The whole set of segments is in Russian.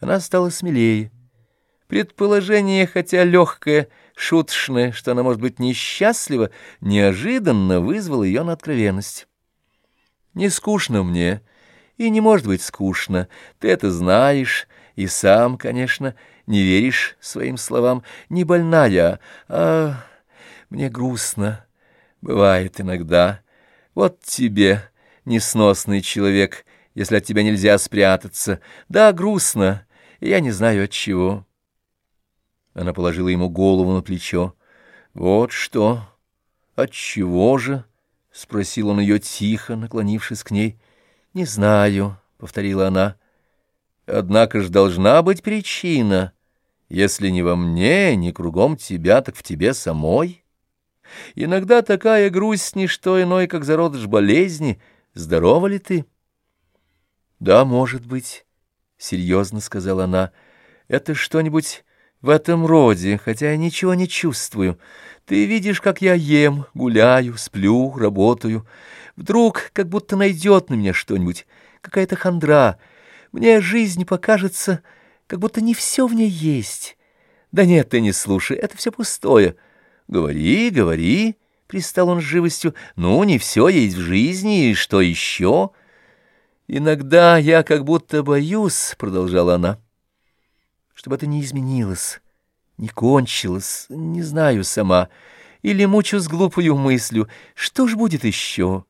Она стала смелее. Предположение, хотя легкое, шуточное, что она может быть несчастлива, неожиданно вызвало ее на откровенность. «Не скучно мне, и не может быть скучно, ты это знаешь, и сам, конечно, не веришь своим словам, не больная, а мне грустно, бывает иногда. Вот тебе, несносный человек, если от тебя нельзя спрятаться, да, грустно, я не знаю от чего». Она положила ему голову на плечо. «Вот что! От чего же?» — спросил он ее тихо, наклонившись к ней. «Не знаю», — повторила она. «Однако ж должна быть причина. Если не во мне, не кругом тебя, так в тебе самой. Иногда такая грусть — не что иное, как зародыш болезни. Здорова ли ты?» «Да, может быть», — серьезно сказала она. «Это что-нибудь в этом роде, хотя я ничего не чувствую. Ты видишь, как я ем, гуляю, сплю, работаю. Вдруг как будто найдет на меня что-нибудь, какая-то хандра. Мне жизнь покажется, как будто не все в ней есть. Да нет, ты не слушай, это все пустое. Говори, говори, — пристал он с живостью, — ну, не все есть в жизни, и что еще? Иногда я как будто боюсь, — продолжала она, — чтобы это не изменилось, не кончилось, не знаю сама, или мучусь глупою мыслью, что ж будет еще?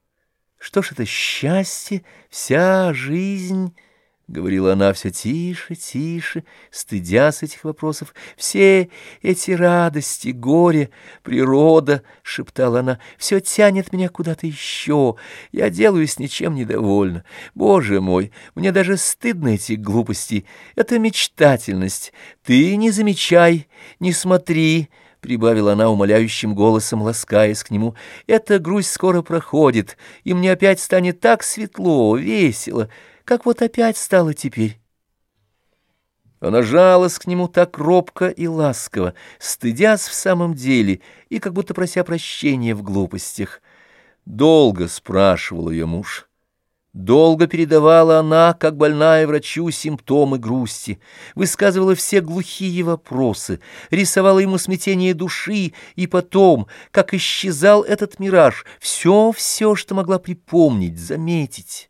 Что ж это счастье, вся жизнь... — говорила она все тише, тише, стыдясь этих вопросов. «Все эти радости, горе, природа, — шептала она, — все тянет меня куда-то еще. Я делаюсь ничем недовольна. Боже мой, мне даже стыдно эти глупости. Это мечтательность. Ты не замечай, не смотри». — прибавила она умоляющим голосом, ласкаясь к нему, — «эта грусть скоро проходит, и мне опять станет так светло, весело» как вот опять стало теперь. Она жалась к нему так робко и ласково, стыдясь в самом деле и как будто прося прощения в глупостях. Долго спрашивал ее муж. Долго передавала она, как больная врачу, симптомы грусти, высказывала все глухие вопросы, рисовала ему смятение души, и потом, как исчезал этот мираж, все-все, что могла припомнить, заметить.